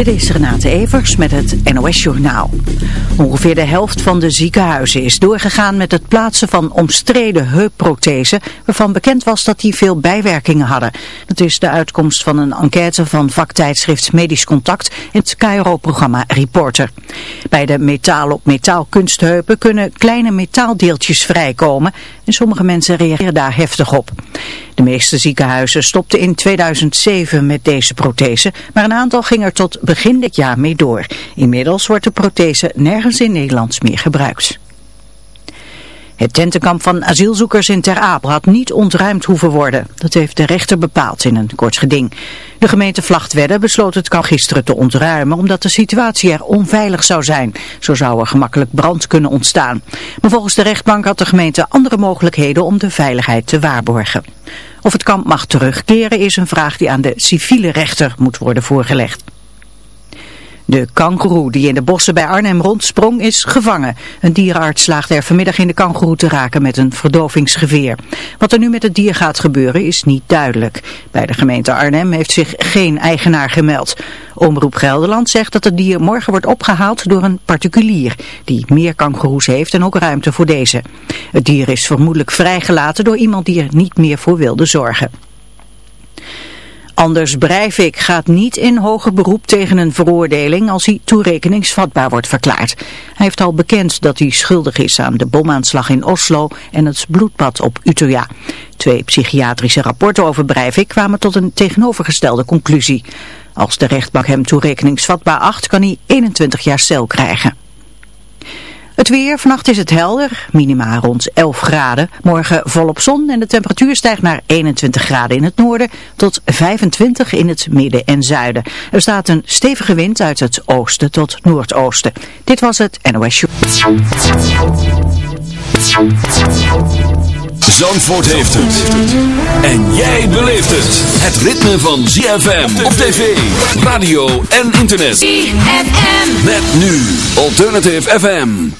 Dit is Renate Evers met het NOS Journaal. Ongeveer de helft van de ziekenhuizen is doorgegaan met het plaatsen van omstreden heupprothesen, waarvan bekend was dat die veel bijwerkingen hadden. Dat is de uitkomst van een enquête van vaktijdschrift Medisch Contact in het KRO-programma Reporter. Bij de metaal-op-metaal kunstheupen kunnen kleine metaaldeeltjes vrijkomen en sommige mensen reageren daar heftig op. De meeste ziekenhuizen stopten in 2007 met deze prothese, maar een aantal ging er tot begin dit jaar mee door. Inmiddels wordt de prothese nergens in Nederland meer gebruikt. Het tentenkamp van asielzoekers in Ter Apel had niet ontruimd hoeven worden. Dat heeft de rechter bepaald in een kort geding. De gemeente Vlachtwedde besloot het kamp gisteren te ontruimen omdat de situatie er onveilig zou zijn. Zo zou er gemakkelijk brand kunnen ontstaan. Maar volgens de rechtbank had de gemeente andere mogelijkheden om de veiligheid te waarborgen. Of het kamp mag terugkeren is een vraag die aan de civiele rechter moet worden voorgelegd. De kangoeroe die in de bossen bij Arnhem rondsprong is gevangen. Een dierenarts slaagde er vanmiddag in de kangoeroe te raken met een verdovingsgeveer. Wat er nu met het dier gaat gebeuren is niet duidelijk. Bij de gemeente Arnhem heeft zich geen eigenaar gemeld. Omroep Gelderland zegt dat het dier morgen wordt opgehaald door een particulier die meer kangoeroes heeft en ook ruimte voor deze. Het dier is vermoedelijk vrijgelaten door iemand die er niet meer voor wilde zorgen. Anders Breivik gaat niet in hoger beroep tegen een veroordeling als hij toerekeningsvatbaar wordt verklaard. Hij heeft al bekend dat hij schuldig is aan de bomaanslag in Oslo en het bloedbad op Utøya. Twee psychiatrische rapporten over Breivik kwamen tot een tegenovergestelde conclusie. Als de rechtbank hem toerekeningsvatbaar acht kan hij 21 jaar cel krijgen. Het weer, vannacht is het helder, minima rond 11 graden. Morgen volop zon en de temperatuur stijgt naar 21 graden in het noorden tot 25 in het midden en zuiden. Er staat een stevige wind uit het oosten tot noordoosten. Dit was het NOS Show. Zandvoort heeft het. En jij beleeft het. Het ritme van ZFM op tv, radio en internet. ZFM. Met nu Alternative FM.